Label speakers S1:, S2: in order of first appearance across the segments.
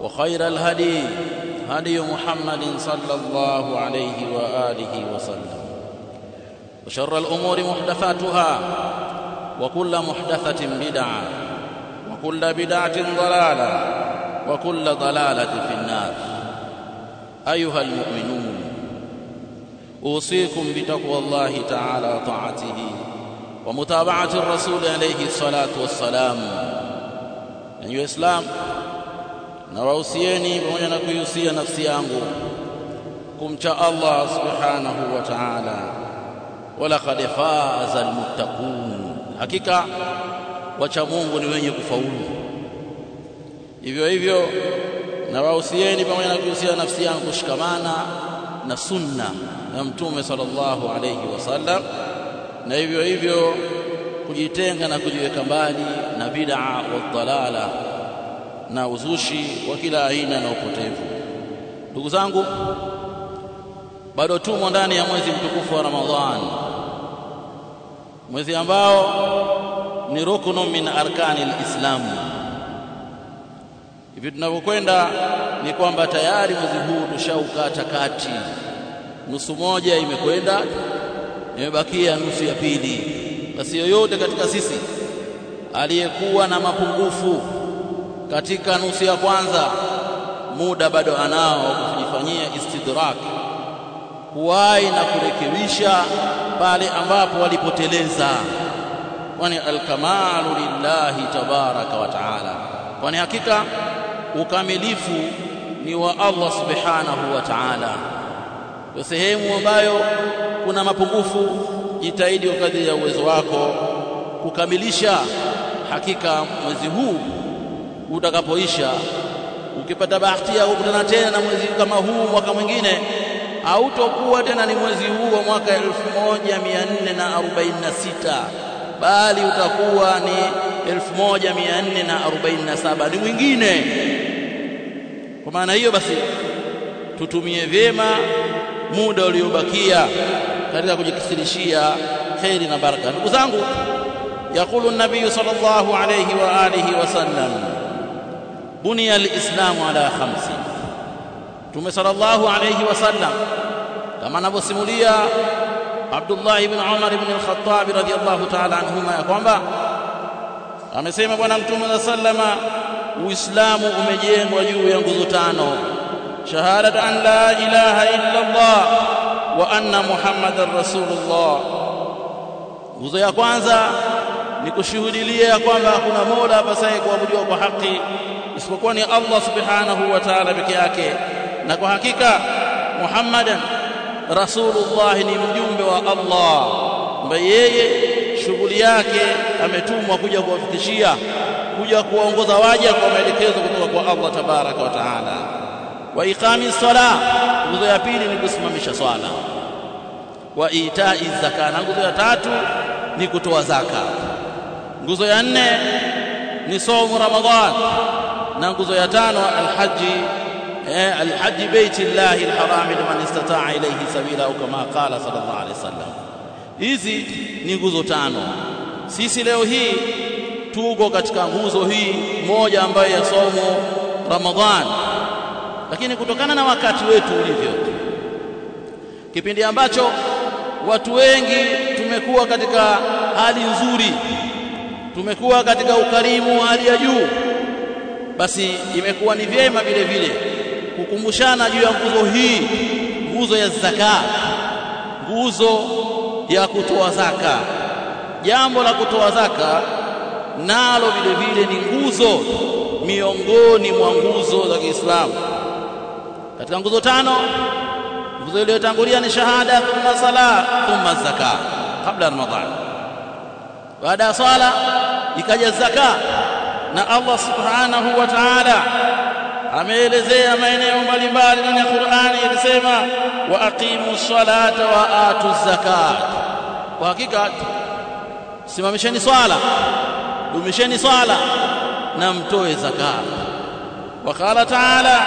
S1: وخير الهدي هدي محمد صلى الله عليه وآله وسلم وشر الأمور محدثاتها وكل محدثة بدعة وكل بدعة ضلالة وكل ضلالة في النار أيها المؤمنون أوصيكم بتقوى الله تعالى وطاعته ومتابعة الرسول عليه الصلاة والسلام. أيها الإسلام nawausieni pamoja na kuihusia nafsi yangu kumcha Allah subhanahu wa ta'ala. Walaqad faza almuttaqun. Hakika wacha Mungu ni wenye kufaulu. Hivyo hivyo na wausieni pamoja na kuhusia nafsi yangu kushikamana na sunna ya mtume sallallahu alayhi wasallam na hivyo hivyo kujitenga na kujiweka mbali na bid'a wa dalala na uzushi wa kila aina na upotevu. Ndugu zangu bado tumo ndani ya mwezi mtukufu wa Ramadhan. Mwezi ambao ni rukunu min arkani alislam. Hivi tunavyokwenda ni kwamba tayari mwezi huu tushaukata kati. Nusu moja imekwenda imebakia nusu ya pili. Basi yoyote katika sisi aliyekuwa na mapungufu katika nusu ya kwanza muda bado anao kujifanyia istidrak kuwai na kurekebisha pale ambapo walipoteleza. Kwani alkamalu lillahi tabaraka wa taala kwani hakika ukamilifu ni wa Allah subhanahu wa ta'ala. Kwa sehemu ambayo kuna mapungufu jitahidi kadri ya uwezo wako kukamilisha hakika mwezi huu utakapoisha. Ukipata bahati ya kukutana tena na mwezi kama huu mwaka mwingine hautokuwa tena ni mwezi huu wa mwaka 1446 bali utakuwa ni 1447 ni mwingine. Kwa maana hiyo basi tutumie vyema muda uliobakia katika kujikithirishia kheri na baraka. Ndugu zangu yakulu nabii sallallahu alayhi wa alihi wasallam bunia lislamu ala khamsi. Mtume sallallahu alayhi wasallam kama anavyosimulia Abdullah ibn Umar ibn al-Khattab radhiyallahu ta'ala anhuma ya kwamba amesema bwana Mtume wa sallama, Uislamu umejengwa juu ya nguzo tano, shahadatu an la ilaha illa Allah wa anna muhammadan rasulullah. Nguzo ya kwanza ni kushuhudilia ya kwamba hakuna mola apasaye kuabudiwa kwa haki isipokuwa ni Allah subhanahu wa ta'ala peke yake. Na kwa hakika muhammadan rasulullah ni mjumbe wa Allah ambaye yeye shughuli yake ametumwa kuja kuwafikishia kuja kuwaongoza waja kwa maelekezo kutoka kwa Allah tabaraka wa taala. Wa iqami sala nguzo ya pili ni kusimamisha swala. Wa itai zaka na nguzo ya tatu ni kutoa zaka. Nguzo ya nne ni somo ramadhan na nguzo ya tano alhaji alhaji baiti llahi alharami liman istataa ilayhi sabila au kama qala sallallahu alaihi wasallam. Hizi ni nguzo tano. Sisi leo hii tuko katika nguzo hii moja ambayo ya somo Ramadhan. Lakini kutokana na wakati wetu ulivyo kipindi ambacho watu wengi tumekuwa katika hali nzuri tumekuwa katika ukarimu hali ya juu basi imekuwa ni vyema vile vile kukumbushana juu ya nguzo hii nguzo ya zaka nguzo ya kutoa zaka. Jambo la kutoa zaka nalo vile vile ni nguzo miongoni mwa nguzo za Kiislamu. Katika nguzo tano nguzo iliyotangulia ni shahada thumma sala thumma zaka kabla Ramadhani. Baada ya sala ikaja zaka na Allah subhanahu wa ta'ala ameelezea maeneo mbalimbali ndani ya Qur'ani yakisema wa aqimu salata wa atu zakat kwa hakika simamisheni swala dumisheni swala na mtoe zakat وقال تعالى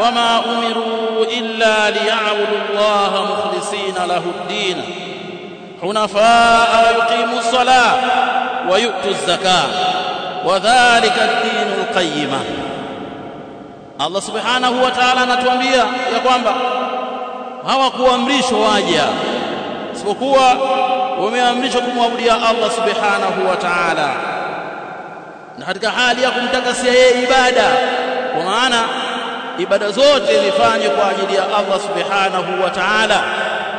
S1: وما أمروا إلا ليعبدوا الله مخلصين له الدين حنفاء ويقيموا الصلاة ويؤتوا الزكاة wadhalika dinu alqayyima Allah subhanahu wa ta'ala anatuambia ya kwamba hawakuamrishwa waja isipokuwa wameamrishwa kumwabudia Allah subhanahu wa ta'ala. Na katika hali ya kumtakasia yeye ibada kwa maana ibada zote zifanye kwa ajili ya Allah subhanahu wa ta'ala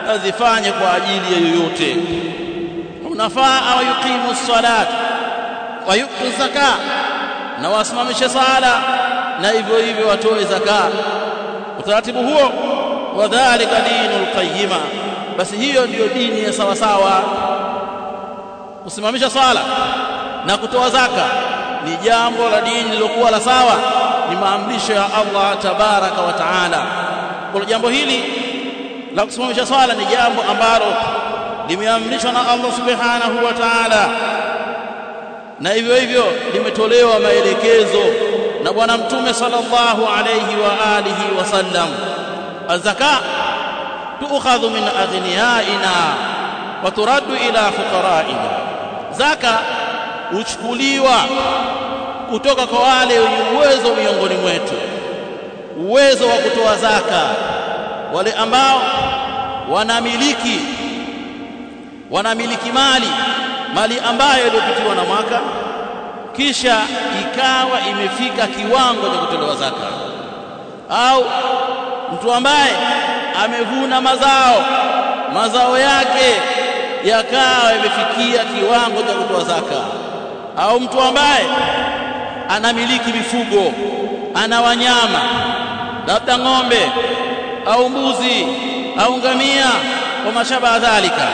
S1: na zifanye kwa ajili ya yoyote. Unafaa au yuqimu salat wa yuqtu zakat na wasimamishe sala na hivyo hivyo watoe zaka. Utaratibu huo wadhalika dinul qayyima. Basi hiyo ndiyo dini ya sawa sawa kusimamisha sala na kutoa zaka ni jambo la dini lilokuwa la sawa ni maamrisho ya Allah tabaraka wa taala. Kwa jambo hili la kusimamisha swala ni jambo ambalo limeamrishwa na Allah subhanahu wa ta'ala na hivyo hivyo limetolewa maelekezo na bwana mtume sallallahu alayhi wa alihi wasallam azaka tuukhadhu min aghniyaina wa turaddu ila fuqaraina. Zaka uchukuliwa kutoka kwa wale wenye uwezo miongoni mwetu. Uwezo wa kutoa zaka. Wale ambao wanamiliki wanamiliki mali mali ambayo iliyopitiwa na mwaka kisha ikawa imefika kiwango cha kutolewa zaka. Au mtu ambaye amevuna mazao mazao yake yakawa yamefikia kiwango cha kutoa zaka. Au mtu ambaye anamiliki mifugo ana wanyama labda ng'ombe au mbuzi au ngamia kwa mashaba dhalika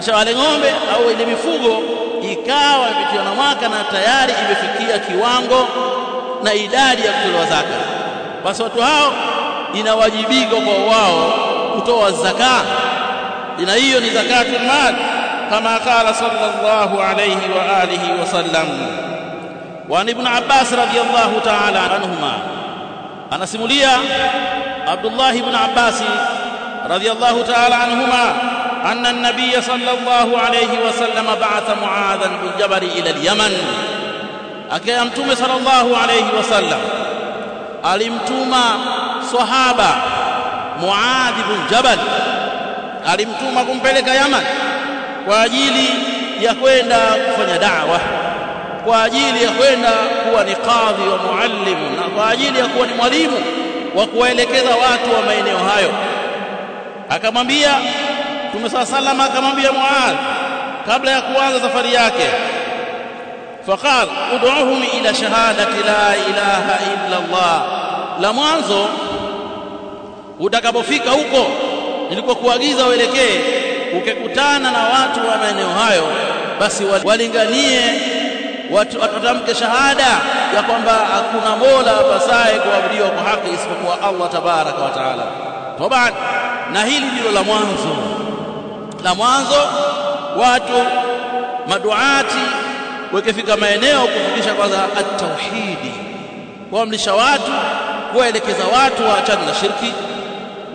S1: kisha wale ng'ombe au ile mifugo ikawa imepitiwa na mwaka na tayari imefikia kiwango na idadi ya kutolewa zaka. Basi watu hao inawajibika kwa wao kutoa zaka. Ina hiyo ni zakatul mal kama qala sallallahu alayhi wa alihi wasallam wa ibn Abbas radiyallahu ta'ala anhuma. Anasimulia Abdullah ibn Abbas radiyallahu ta'ala anhuma أن النبي صلى الله عليه وسلم بعث معاذا بن جبل إلى اليمن أكيمتم صلى الله عليه وسلم alimtuma sahaba Muadh ibn Jabal alimtuma kumpeleka Yaman kwa ajili ya kwenda kufanya da'wa kwa ajili ya kwenda kuwa ni kadhi wa muallim na kwa ajili ya kuwa ni mwalimu wa kuwaelekeza watu wa maeneo hayo akamwambia Mtume saa salama akamwambia Muad kabla ya kuanza safari yake, faqal ud'uhum ila shahadati la ilaha illa Allah. La mwanzo utakapofika huko nilikokuagiza uelekee, ukikutana na watu wa maeneo hayo, basi walinganie watu watamke shahada ya kwamba hakuna mola apasaye kuabudiwa kwa haki isipokuwa Allah tabaraka wa taala. Tabaan, na hili ndilo la mwanzo la mwanzo watu maduati wakifika maeneo kufundisha kwanza at-tauhidi kuamrisha watu kuwaelekeza watu waachane na shirki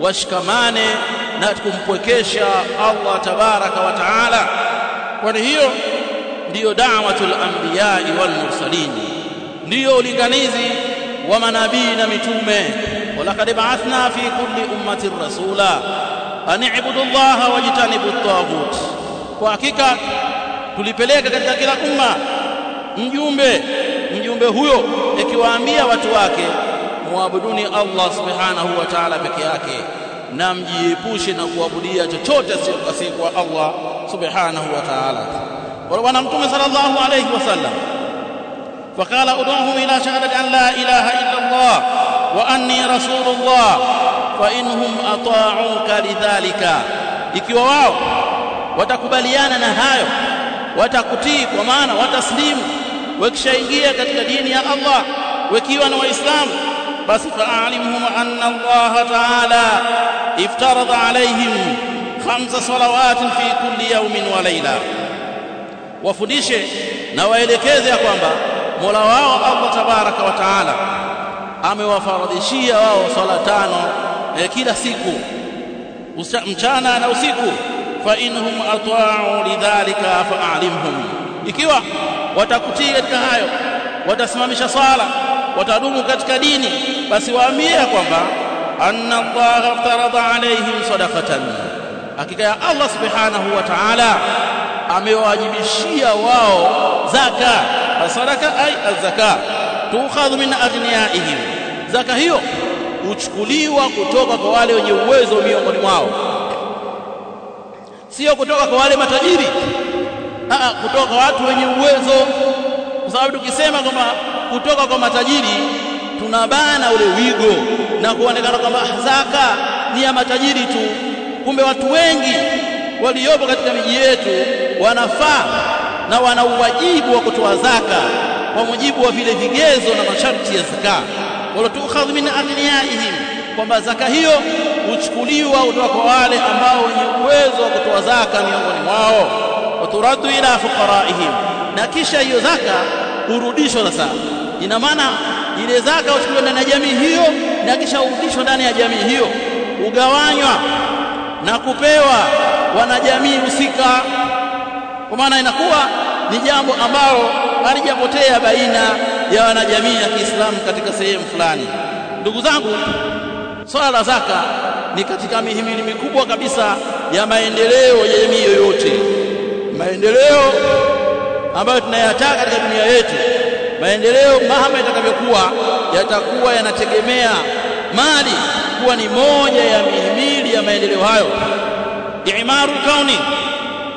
S1: washikamane na kumpwekesha Allah tabaraka wa taala. Kwani hiyo ndiyo da'watul anbiya'i wal mursalin ndiyo ulinganizi wa manabii na mitume. Walaqad ba'athna fi kulli ummatin rasula an i'budu Allah wajtanibu at-taghut kwa hakika tulipeleka katika kila umma mjumbe mjumbe huyo ikiwaambia watu wake muabuduni Allah subhanahu wa ta'ala peke yake na mjiepushe na kuabudia chochote sio kwa Allah subhanahu wa ta'ala bwana mtume sallallahu alayhi wasallam فقال ادعوهم الى شهاده ان لا اله الا الله واني رسول الله fa inhum ata'uka lidhalika. Ikiwa wao watakubaliana na hayo watakutii kwa maana wataslimu wakishaingia katika dini ya Allah wakiwa na waislamu basi fa'alimhum anna Allah ta'ala iftarada alayhim khamsa salawatin fi kulli yawmin wa layla. Wafundishe na waelekeze ya kwamba Mola wao Allah tabaraka wa taala amewafaradhishia wao sala tano eh, kila siku. Mchana na usiku. Fa inhum ata'u lidhalika fa'alimhum ikiwa watakutii katika hayo watasimamisha sala watadumu katika dini basi waambie kwamba anna Allah aftarada alaihim sadaqatan. Hakika ya Allah subhanahu wa ta'ala amewajibishia wao zaka. Sadaka ay azaka tukhadhu min aghniyaihim zaka hiyo huchukuliwa kutoka kwa wale wenye uwezo miongoni mwao. Sio kutoka kwa wale matajiri. Aa, kutoka kwa watu wenye uwezo. Kwa sababu tukisema kwamba kutoka kwa matajiri tunabana ule wigo na kuonekana kwamba zaka ni ya matajiri tu. Kumbe watu wengi waliopo katika miji yetu wanafaa na wana uwajibu wa kutoa zaka kwa mujibu wa vile vigezo na masharti ya zaka wala tuakhadhu min aghniyaihim kwamba zaka hiyo huchukuliwa kutoka kwa wale ambao wenye uwezo wa kutoa zaka miongoni mwao. Waturadu ila fuqaraihim na kisha hiyo zaka hurudishwa sasa. Ina maana ile zaka huchukuliwa ndani ya jamii hiyo na kisha hurudishwa ndani ya jamii hiyo. Ugawanywa na kupewa wanajamii husika. Kwa maana inakuwa ni jambo ambalo halijapotea baina ya wanajamii ya Kiislamu katika sehemu fulani. Ndugu zangu swala la zaka ni katika mihimili mikubwa kabisa ya maendeleo ya jamii yoyote. Maendeleo ambayo tunayataka katika dunia yetu maendeleo mahama yatakavyokuwa yatakuwa yanategemea mali kuwa ni moja ya mihimili ya maendeleo hayo. Imaru kauni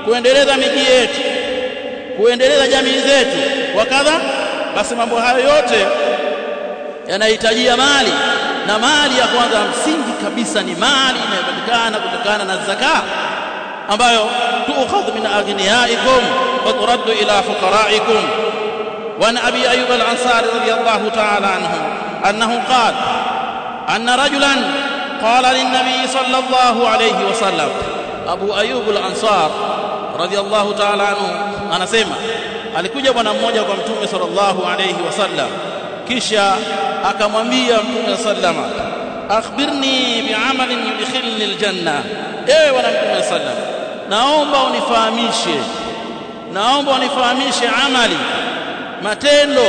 S1: kuendeleza miji yetu kuendeleza jamii zetu. Wakadha basi mambo hayo yote yanahitajia mali na mali ya kwanza msingi kabisa ni mali inayopatikana kutokana na zaka ambayo tuukhadhu min aghniyaikum wa turaddu ila fuqaraikum. Wa an abi ayyub al-ansari radiyallahu ta'ala anhu annahu qala anna rajulan qala lin-nabi sallallahu alayhi wa sallam. Abu ayyub al-ansar radiyallahu ta'ala anhu anasema alikuja bwana mmoja kwa mtume sallallahu alayhi wasallam kisha akamwambia mtume sallama akhbirni bi'amalin yudkhilni aljanna. Ewe bwana mtume sallam naomba unifahamishe naomba unifahamishe amali matendo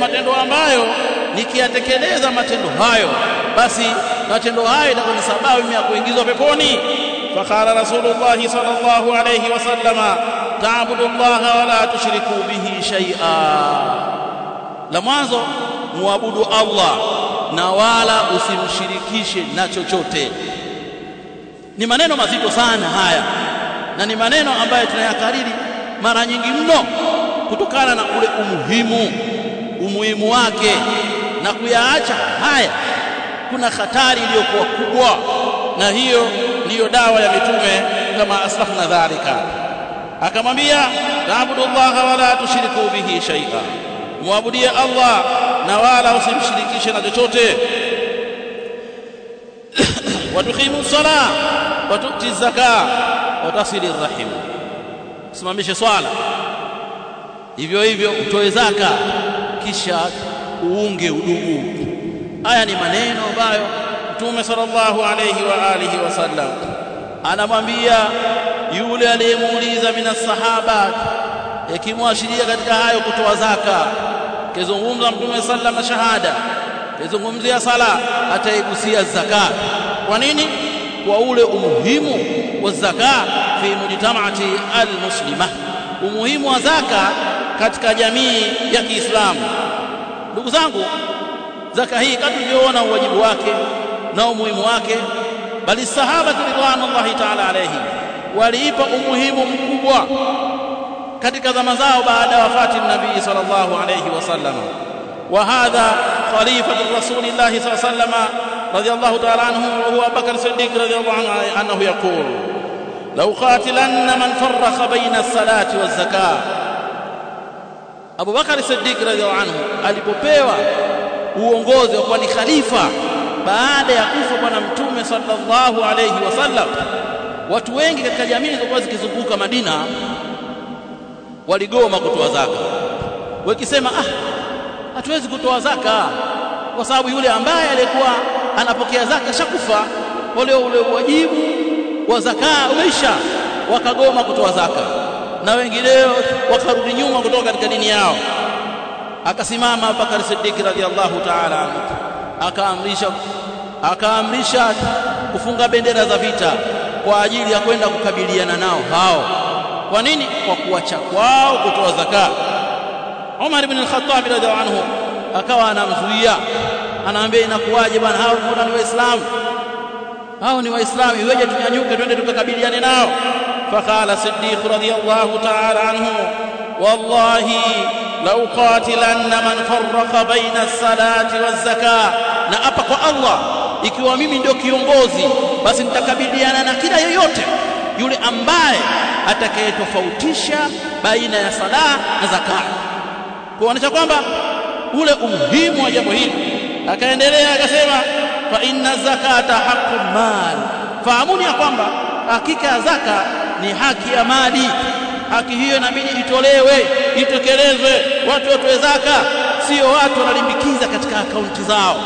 S1: matendo ambayo nikiyatekeleza matendo hayo basi matendo hayo itakuwa ni sababu ya kuingizwa peponi. Faqala rasulullah sallallahu alayhi wasallama taabudu llaha wala tushriku bihi shaia la mwanzo muabudu Allah na wala usimshirikishe na chochote. Ni maneno mazito sana haya na ni maneno ambayo tunayakariri mara nyingi mno kutokana na ule umuhimu umuhimu wake na kuyaacha haya. Kuna hatari iliyokuwa kubwa na hiyo ndiyo dawa ya mitume kama aslahna dhalika akamwambia tabudu llaha wala tushiriku bihi shaia muabudie Allah na wala usimshirikishe na chochote. Watuqimu sala watuti zaka watasili rahim simamishe swala. Hivyo hivyo utoe zaka kisha uunge udugu. Haya ni maneno ambayo mtume sallallahu alayhi wa alihi wasallam anamwambia yule aliyemuuliza mina sahaba? Yakimwashiria katika hayo kutoa zaka. Kizungumza mtume sallam na shahada. Kizungumzia sala ataigusia zaka. Kwa nini? Kwa ule umuhimu wa zaka fi mujtamaati almuslima. Umuhimu wa zaka katika jamii ya Kiislamu. Ndugu zangu zaka hii kadri tulivyoona uwajibu wake na umuhimu wake bali sahaba ridwanullahi ta'ala alayhi waliipa umuhimu mkubwa katika zama zao baada ya wafati nabii sallallahu alayhi wasallam wa hadha khalifatu rasulillahi sallallahu alayhi wasallam radiyallahu ta'ala anhu wa huwa Bakr Siddiq radiyallahu anhu annahu yaqul law qatilanna man farraqa bayna as-salati waz-zakah Abu Bakar Siddiq radiyallahu anhu alipopewa uongozi wa kuwa ni khalifa baada ya kufa bwana mtume sallallahu alayhi wasallam watu wengi katika jamii zilizokuwa zikizunguka Madina waligoma kutoa zaka. Wakisema ah hatuwezi kutoa zaka kwa sababu yule ambaye alikuwa anapokea zaka shakufa. Wale ule wajibu wa zaka umeisha. Wakagoma kutoa zaka. Na wengineo wakarudi nyuma kutoka katika dini yao. Akasimama Abubakar Siddiq radhiallahu ta'ala anhu. Akaamrisha akaamrisha kufunga bendera za vita kwa ajili ya kwenda kukabiliana nao hao. Kwa nini? Kwa kuacha kwao kutoa zaka. Umar ibn al-Khattab radhiallahu anhu akawa anamzuia, anaambia inakuwaje bwana, hao mbona ni Waislamu? Hao ni Waislamu, iweje tunyanyuke twende tukakabiliane nao? fakala Siddiq radhiallahu ta'ala anhu والله لو قاتلن من فرق بين الصلاة والزكاة na hapa kwa Allah ikiwa mimi ndio kiongozi basi nitakabiliana na kila yoyote yule ambaye atakayetofautisha baina ya sala na zaka kuonesha kwamba ule umuhimu wa jambo hili akaendelea akasema fa inna zakata haqqul mal fahamuni ya kwamba hakika ya zaka ni haki ya mali haki hiyo inabidi itolewe itekelezwe. Watu watoe zaka sio watu wanalimbikiza katika akaunti zao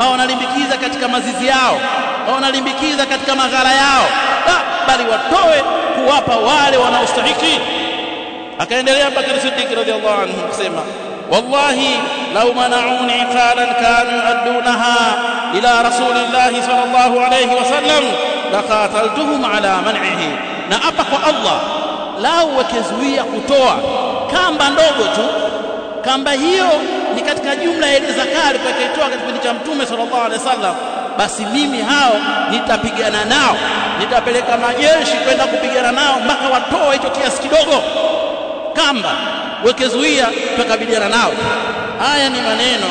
S1: au wanalimbikiza katika mazizi yao au wanalimbikiza katika maghala yao. La bali watoe kuwapa wale wanaostahiki. Akaendelea Bakari Siddiq radhiallahu anhu kusema wallahi law mana'uni qalan kanu addunaha ila rasulillahi sallallahu alayhi wasallam laqataltuhum ala man'ihi. Na apa kwa Allah lau wakizuia kutoa. Kamba ndogo tu. Kamba hiyo ni katika jumla ya ile zakari alipoitoa katika kipindi cha mtume sallallahu alaihi wasallam. Basi mimi hao nitapigana nao. Nitapeleka majeshi kwenda kupigana nao mpaka watoe hicho kiasi kidogo. Kamba wekezuia tukabiliana nao. Haya ni maneno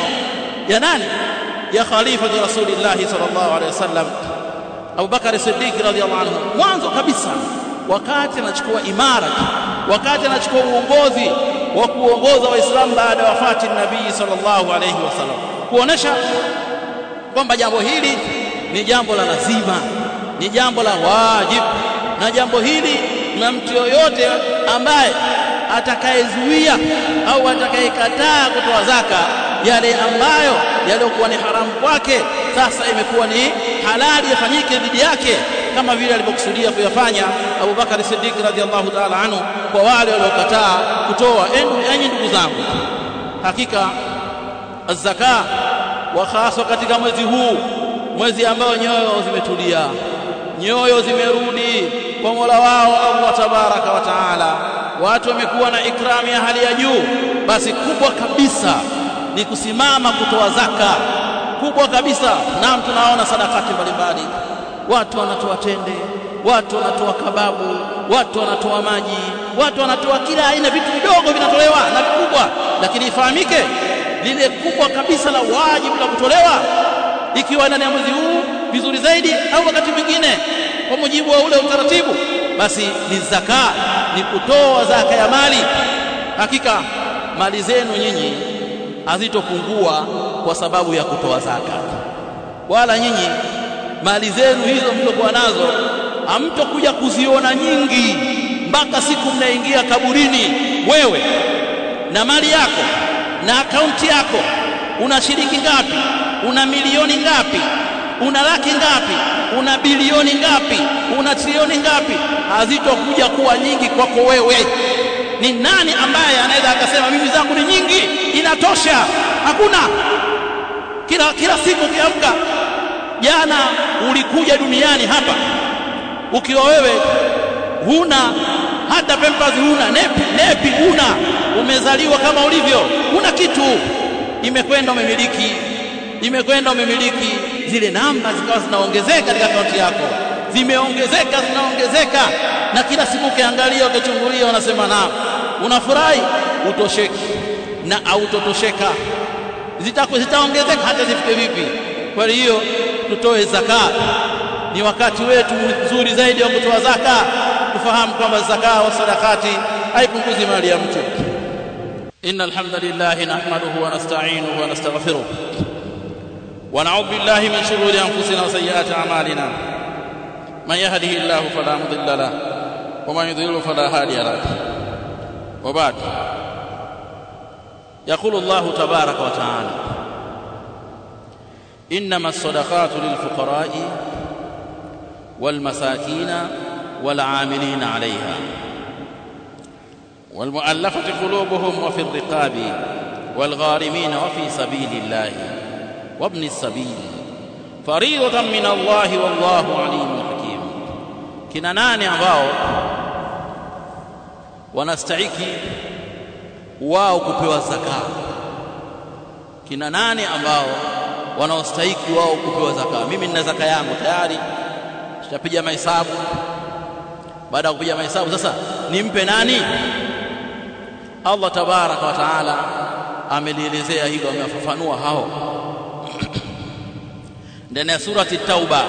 S1: ya nani? Ya khalifa Rasulillahi sallallahu alaihi wasallam. Abubakari Siddiq radhiyallahu anhu. Mwanzo kabisa wakati anachukua imara wakati anachukua uongozi wa kuongoza waislamu baada ya wafati nabii sallallahu alayhi wasallam kuonesha kwamba jambo hili ni jambo la lazima ni jambo la wajibu na jambo hili na mtu yoyote ambaye atakayezuia au atakayekataa kutoa zaka yale ambayo yaliokuwa ni haramu kwake sasa imekuwa ni halali yafanyike dhidi yake kama vile alivyokusudia kuyafanya Abu Bakar Siddiq radhiallahu ta'ala anhu kwa wale waliokataa kutoa enyi ndugu zangu. Hakika zaka wa khaswa katika mwezi huu mwezi ambao nyoyo zimetulia nyoyo zimerudi kwa Mola wao Allah tabaraka wa taala. Watu wamekuwa na ikramu ya hali ya juu basi kubwa kabisa ni kusimama kutoa zaka. Kubwa kabisa. Naam tunaona sadakati mbalimbali watu wanatoa tende watu wanatoa kababu watu wanatoa maji watu wanatoa kila aina vitu vidogo vinatolewa na vikubwa. Lakini ifahamike lile kubwa kabisa la wajibu la kutolewa ikiwa ndani ya mwezi huu vizuri zaidi au wakati mwingine kwa mujibu wa ule utaratibu basi ni zaka ni kutoa zaka ya mali. Hakika mali zenu nyinyi hazitopungua kwa sababu ya kutoa zaka. Wala nyinyi mali zenu hizo mlizokuwa nazo hamtokuja kuziona nyingi mpaka siku mnaingia kaburini. Wewe na mali yako na akaunti yako una shilingi ngapi? Una milioni ngapi? Una laki ngapi? Una bilioni ngapi? Una trilioni ngapi? Hazitokuja kuwa nyingi kwako wewe. Ni nani ambaye anaweza akasema mimi zangu ni nyingi inatosha? Hakuna. Kila kila siku ukiamka jana ulikuja duniani hapa. Ukiwa wewe huna hata pampers huna. Nepi nepi huna. Umezaliwa kama ulivyo. Huna kitu. Imekwenda umemiliki. Imekwenda umemiliki. Zile namba zikawa zinaongezeka katika akaunti yako. Zimeongezeka zinaongezeka. Na kila siku ukiangalia ukichungulia unasema na unafurahi? Utosheki na autotosheka zitaongezeka hata zifike vipi? Kwa hiyo tutoe zaka ni wakati wetu mzuri zaidi wa kutoa zaka tufahamu kwamba zaka wa sadakati haipunguzi mali ya mtu inna alhamdulillah nahmaduhu wa nasta'inuhu wa nastaghfiruh wa na'udhu billahi min shururi anfusina wa sayyiati a'malina man yahdihillahu fala mudilla lahu wa man yudlil fala hadiya lahu wa ba'd يقول الله تبارك وتعالى إنما الصدقات للفقراء والمساكين والعاملين عليها. والمؤلفة قلوبهم وفي الرقاب والغارمين وفي سبيل الله. وابن السبيل. فريضة من الله والله عليم حكيم. kina nani ambao wanastahiki wao kupewa zaka kina nani ambao wanaostahiki wao kupewa zaka. Mimi nina zaka yangu tayari tutapiga mahesabu. Baada ya kupiga mahesabu sasa nimpe nani? Allah tabaraka wa taala amelielezea hilo amewafafanua hao. Ndani ya surati tauba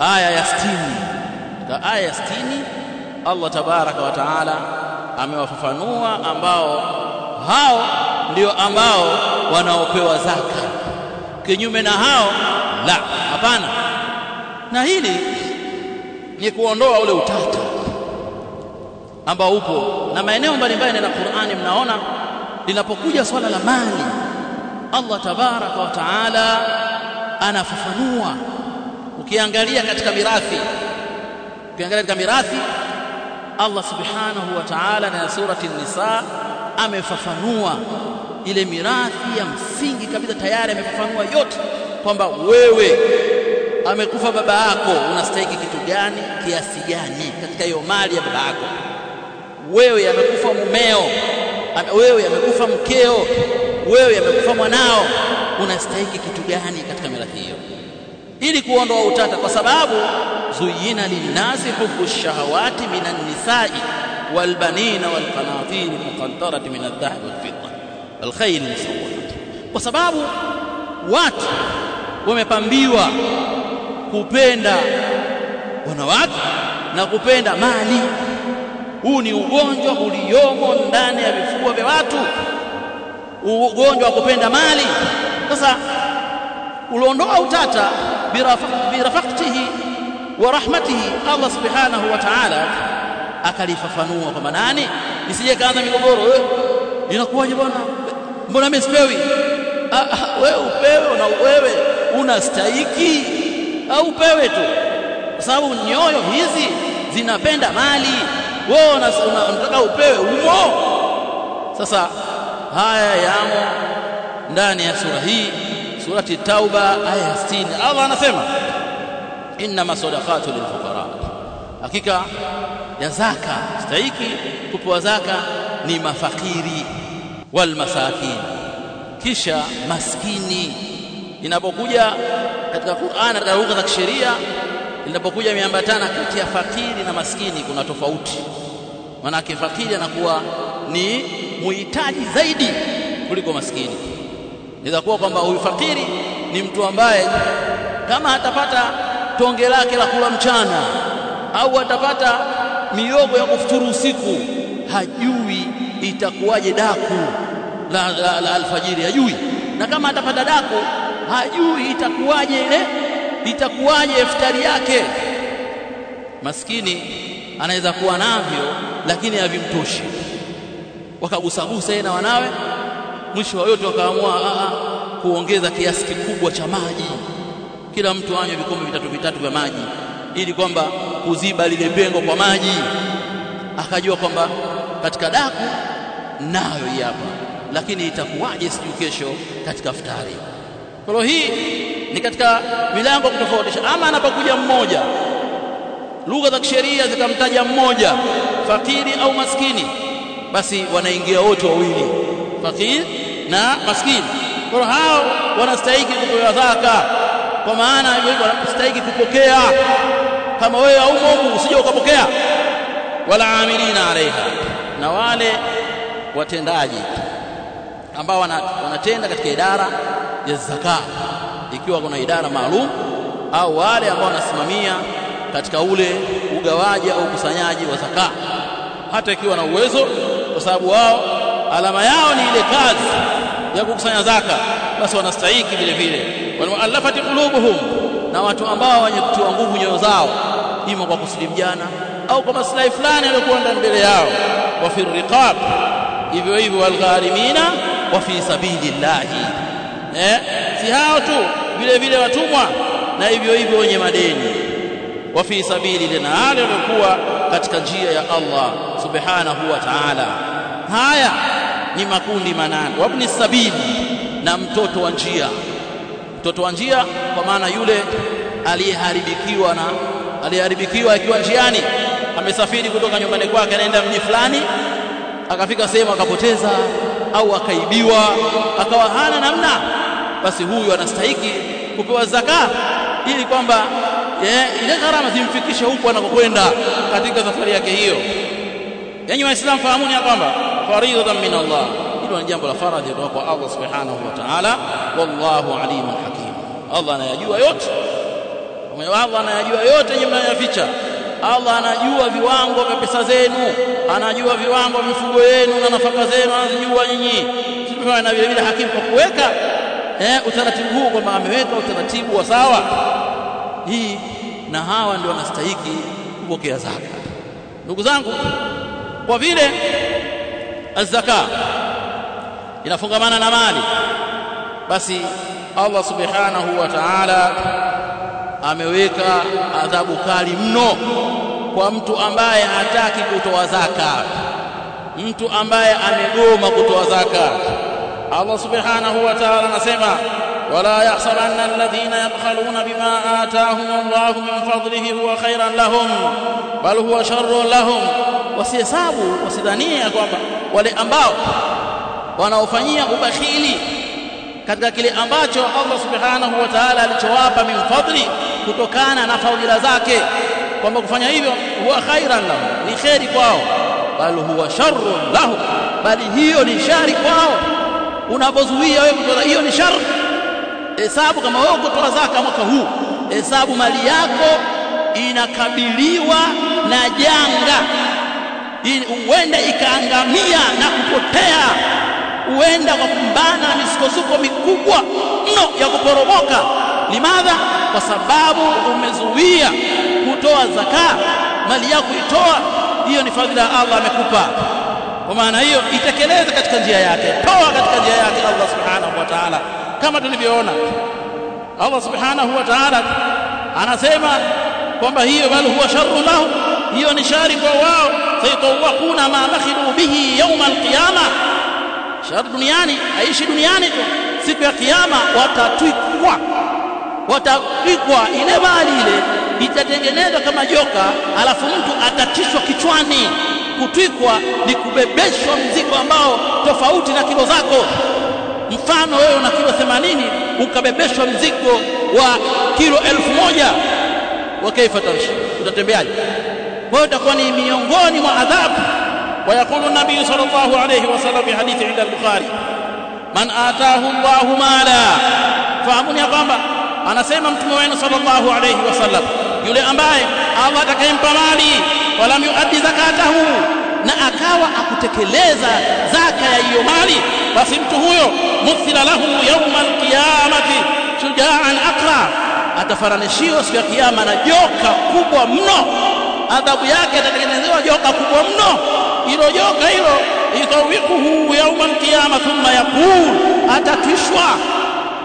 S1: aya ya 60 ka aya ya 60 Allah tabaraka wa taala amewafafanua ambao hao ndio ambao wanaopewa zaka kinyume na hao? La hapana. Na hili ni kuondoa ule utata ambao upo na maeneo mbalimbali na Qur'ani. Mnaona linapokuja swala la mali Allah tabaraka wa taala anafafanua. Ukiangalia katika mirathi ukiangalia katika mirathi Allah subhanahu wa ta'ala na surati an-nisa amefafanua ile mirathi ya msingi kabisa tayari amefafanua yote kwamba wewe amekufa baba yako unastahili kitu gani kiasi gani katika hiyo mali ya baba yako? Wewe amekufa mumeo wewe amekufa mkeo wewe amekufa mwanao unastahili kitu gani katika mirathi hiyo? Ili kuondoa utata kwa sababu zuyina linnasi hubu shahawati minan nisai walbanina almuqantarati min aldhahab walfidda walkhayl kwa sababu watu wamepambiwa kupenda wanawake na kupenda mali. Huu ni ugonjwa uliomo ndani ya vifua vya watu. Ugonjwa wa kupenda mali. Sasa uliondoa utata birafaqtihi wa rahmatihi Allah subhanahu wa ta'ala akalifafanua kwamba nani? Nisije kaanza migogoro wewe inakuwaje bwana mbona mimi sipewi wewe upewe na wewe unastahiki. Au upewe tu. Kwa sababu nyoyo hizi zinapenda mali. Wewe unataka upewe umo sasa haya yamo ndani ya sura hii surati tauba aya ya 60 Allah anasema inna sadaqatu lilfuqara hakika ya zaka stahiki kupewa zaka ni mafakiri wal masakin. Kisha maskini inapokuja katika Qur'an katika lugha za kisheria inapokuja miambatana kati ya fakiri na maskini kuna tofauti. Manake fakiri anakuwa ni muhitaji zaidi kuliko maskini. Inaweza kuwa kwamba huyu fakiri ni mtu ambaye kama atapata tonge lake la kula mchana au atapata miogo ya kufuturu usiku hajui itakuwaje daku la, la, la alfajiri? Hajui. Na kama atapata daku hajui itakuwaje ile itakuwaje iftari yake. Maskini anaweza kuwa navyo lakini havimtoshi. Wakagusagusa yeye na wanawe mwisho wa yote wakaamua kuongeza kiasi kikubwa cha maji. Kila mtu anywe vikombe vitatu vitatu vya maji ili kwamba kuziba lile pengo kwa maji. Akajua kwamba katika daku nayo hapa. Lakini itakuwaje siku kesho katika futari kwa hii ni katika milango kutofautisha. Ama anapokuja mmoja lugha za kisheria zikamtaja mmoja fakiri au maskini basi wanaingia wote wawili fakiri na maskini. Kwa hao wanastahili kupewa zaka kwa maana hivyo wanastahili kupokea. Kama wewe haumo usije ukapokea. Wala amilina alaiha na wale watendaji ambao wanatenda katika idara ya zaka ikiwa kuna idara maalum au wale ambao wanasimamia katika ule ugawaji au ukusanyaji wa zaka hata ikiwa na uwezo kwa sababu wao alama yao ni ile kazi ya kukusanya zaka basi wanastahiki vile vile. Walmuallafati qulubuhum na watu ambao wenye kutiwa nguvu nyoyo zao ima kwa kusilimjana au kwa maslahi fulani yaliyokuwa ndani mbele yao. Wa fi hivyo hivyo walgharimina wa fi sabilillahi. Eh si hao tu vile vile watumwa na hivyo hivyo wenye madeni. Wa fi sabili na wale waliokuwa katika njia ya Allah subhanahu wa ta'ala. Haya ni makundi manane. Wabni sabili na mtoto wa njia. Mtoto wa njia kwa maana yule aliyeharibikiwa na aliyeharibikiwa akiwa njiani amesafiri kutoka nyumbani kwake anaenda mji fulani akafika sehemu akapoteza au akaibiwa akawa hana namna basi huyu anastahiki kupewa zaka ili kwamba ile gharama zimfikishe huko anakokwenda katika safari yake hiyo. Yani waislamu fahamuni ya kwamba faridatan min Allah. Hilo ni jambo la faradhi kutoka kwa Allah subhanahu wa ta'ala. Wallahu alimun hakim. Allah anayajua yote. Allah anayajua yote yenye mnayaficha Allah anajua viwango vya pesa zenu anajua viwango vya mifugo yenu na nafaka zenu anazijua nyinyi. Na vile vile hakimu kwa kuweka eh utaratibu huu kwamba ameweka utaratibu wa sawa. Hii na hawa ndio wanastahiki kupokea zaka. Ndugu zangu kwa vile azaka inafungamana na mali basi Allah subhanahu wa ta'ala ameweka adhabu kali mno kwa mtu ambaye hataki kutoa zaka. Mtu ambaye amegoma kutoa zaka. Allah subhanahu wa ta'ala anasema wala yahsabanna alladhina yabkhaluna bima ataahum Allah min fadlihi huwa khairan lahum bal huwa sharrun lahum. Wasihesabu wasidhania kwamba wale ambao wanaofanyia ubakhili katika kile ambacho Allah subhanahu wa ta'ala alichowapa min fadli kutokana na fadhila zake. Kwamba kufanya hivyo huwa khairan lahu ni kheri kwao bal huwa sharrun lahu. Bali hiyo ni shari kwao. Unapozuia wewe kutoa hiyo ni shari. Hesabu kama wewe kutoa zaka mwaka huu hesabu mali yako inakabiliwa na janga. Huenda ikaangamia na kupotea. Huenda kwa kumbana na misukosuko mikubwa mno ya kuporomoka limadha? Kwa sababu umezuia kutoa zaka mali yako itoa hiyo ni fadhila Allah amekupa. Kwa maana hiyo itekeleze katika njia yake toa katika njia yake Allah subhanahu wa ta'ala. Kama tulivyoona Allah subhanahu wa ta'ala anasema kwamba hiyo bal huwa sharru lahu hiyo ni shari kwa wao. Saytawaquna ma bakhilu bihi yawm alqiyama shar duniani aishi duniani tu siku ya kiyama watatwikwa watatwikwa ile mali ile itatengenezwa kama joka alafu mtu atatishwa kichwani kutwikwa ni kubebeshwa mzigo ambao tofauti na kilo zako mfano wewe una kilo 80 ukabebeshwa mzigo wa kilo elfu moja wa kaifa tamshi utatembeaje kwa hiyo itakuwa ni miongoni mwa adhabu ويقول النبي صلى الله عليه وسلم في حديث عند البخاري من آتاه الله مالا fahamuni ya kwamba anasema mtume wenu sallallahu alayhi wasallam yule ambaye Allah atakayempa mali walam yuaddi zakatahu na akawa akutekeleza zaka ya hiyo mali basi mtu huyo muthila lahu yawmal alqiyamati shujaan aqra atafananishiwa siku ya kiyama na joka kubwa mno. Adhabu yake atatengenezewa joka kubwa mno. Hilo joka hilo yukawikuhu yawmal qiyama thumma yaqul atatishwa.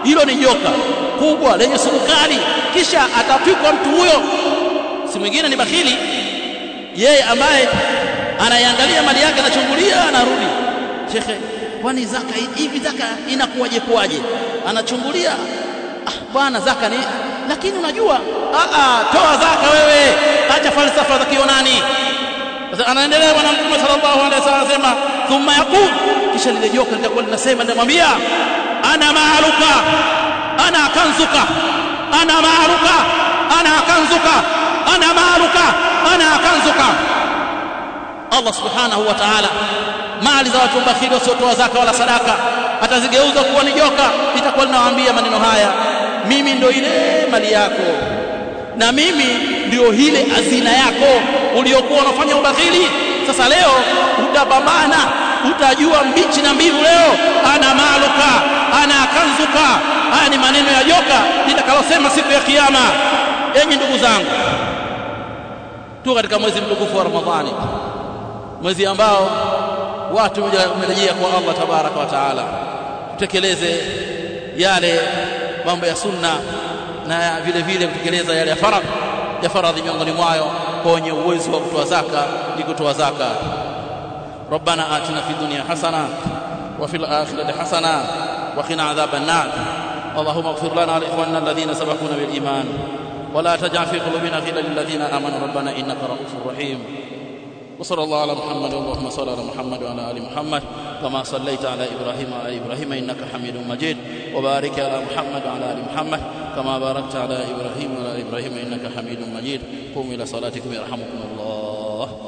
S1: Hilo ni joka kubwa lenye sumu kali kisha atapikwa mtu huyo. Si mwingine ni bakhili. Yeye ambaye anaiangalia mali yake anachungulia anarudi. Shekhe kwani zaka hivi zaka inakuwaje kuwaje? Anachungulia ah bwana zaka ni lakini unajua a a toa zaka wewe acha falsafa za kionani anaendelea bwana mtume sallallahu alaihi wasallam anasema thumma yaqul. Kisha lile joka litakuwa linasema linamwambia ana maaluka ana kanzuka. Ana maaruka. Ana kanzuka. Ana maaruka. Ana kanzuka. Allah subhanahu wa ta'ala mali za watu mbakhili wasiotoa zaka wala sadaka atazigeuza kuwa ni joka. Litakuwa linawaambia maneno haya mimi ndio ile mali yako na mimi ndio ile hazina yako uliokuwa unafanya ubakhili sasa leo utapambana utajua mbichi na mbivu leo. Ana maluka ana kanzuka haya ni maneno ya joka litakalosema siku ya kiyama. Enyi ndugu zangu tu katika mwezi mtukufu wa Ramadhani mwezi ambao watu wamerejea kwa Allah tabaraka wa taala. Tutekeleze yale mambo ya sunna na vile vile kutekeleza yale ya faradhi ya faradhi miongoni mwayo kwa wenye uwezo wa kutoa zaka ni kutoa zaka. ربنا آتنا في الدنيا حسنة وفي الآخرة حسنة وقنا عذاب النار اللهم اغفر لنا لإخواننا الذين سبقونا بالإيمان ولا تجعل في قلوبنا غلا للذين آمنوا ربنا إنك رؤوف رحيم وصلى الله على محمد اللهم صل على محمد وعلى آل محمد كما صليت على إبراهيم وعلى إبراهيم إنك حميد مجيد وبارك على محمد وعلى آل محمد كما باركت على إبراهيم وعلى إبراهيم إنك حميد مجيد قوموا إلى صلاتكم يرحمكم الله